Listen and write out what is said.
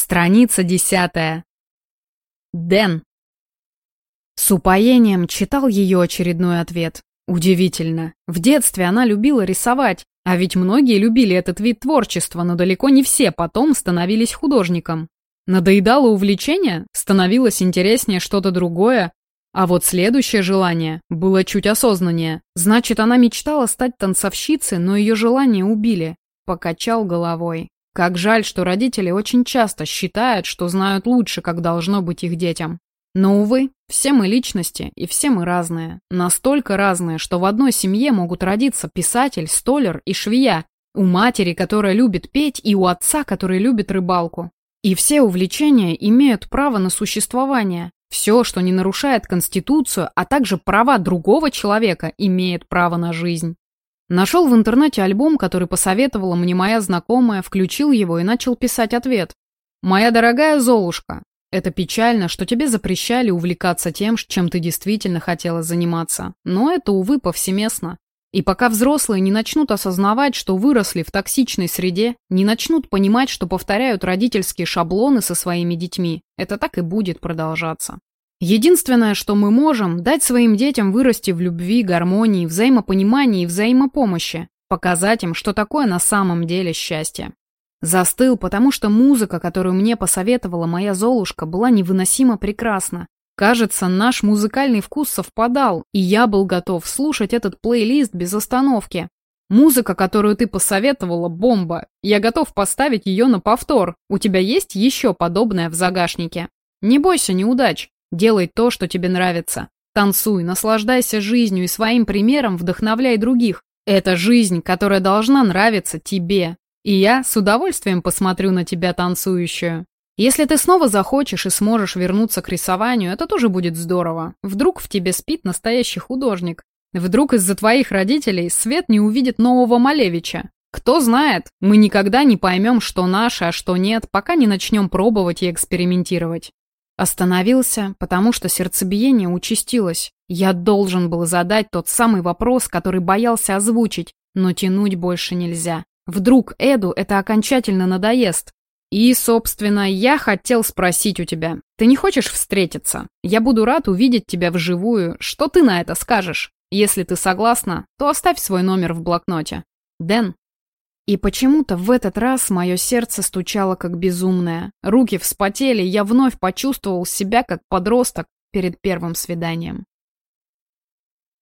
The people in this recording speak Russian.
Страница десятая. Дэн. С упоением читал ее очередной ответ. Удивительно. В детстве она любила рисовать, а ведь многие любили этот вид творчества, но далеко не все потом становились художником. Надоедало увлечение, становилось интереснее что-то другое, а вот следующее желание было чуть осознаннее. Значит, она мечтала стать танцовщицей, но ее желание убили. Покачал головой. Как жаль, что родители очень часто считают, что знают лучше, как должно быть их детям. Но, увы, все мы личности, и все мы разные. Настолько разные, что в одной семье могут родиться писатель, столер и швея, у матери, которая любит петь, и у отца, который любит рыбалку. И все увлечения имеют право на существование. Все, что не нарушает Конституцию, а также права другого человека, имеет право на жизнь. Нашел в интернете альбом, который посоветовала мне моя знакомая, включил его и начал писать ответ. «Моя дорогая Золушка, это печально, что тебе запрещали увлекаться тем, чем ты действительно хотела заниматься. Но это, увы, повсеместно. И пока взрослые не начнут осознавать, что выросли в токсичной среде, не начнут понимать, что повторяют родительские шаблоны со своими детьми, это так и будет продолжаться. Единственное, что мы можем, дать своим детям вырасти в любви, гармонии, взаимопонимании и взаимопомощи, показать им, что такое на самом деле счастье. Застыл, потому что музыка, которую мне посоветовала моя Золушка, была невыносимо прекрасна. Кажется, наш музыкальный вкус совпадал, и я был готов слушать этот плейлист без остановки. Музыка, которую ты посоветовала, бомба. Я готов поставить ее на повтор. У тебя есть еще подобное в загашнике? Не бойся неудач. Делай то, что тебе нравится. Танцуй, наслаждайся жизнью и своим примером вдохновляй других. Это жизнь, которая должна нравиться тебе. И я с удовольствием посмотрю на тебя танцующую. Если ты снова захочешь и сможешь вернуться к рисованию, это тоже будет здорово. Вдруг в тебе спит настоящий художник. Вдруг из-за твоих родителей Свет не увидит нового Малевича. Кто знает, мы никогда не поймем, что наше, а что нет, пока не начнем пробовать и экспериментировать. Остановился, потому что сердцебиение участилось. Я должен был задать тот самый вопрос, который боялся озвучить, но тянуть больше нельзя. Вдруг Эду это окончательно надоест. И, собственно, я хотел спросить у тебя. Ты не хочешь встретиться? Я буду рад увидеть тебя вживую. Что ты на это скажешь? Если ты согласна, то оставь свой номер в блокноте. Дэн. И почему-то в этот раз мое сердце стучало как безумное. Руки вспотели, я вновь почувствовал себя как подросток перед первым свиданием.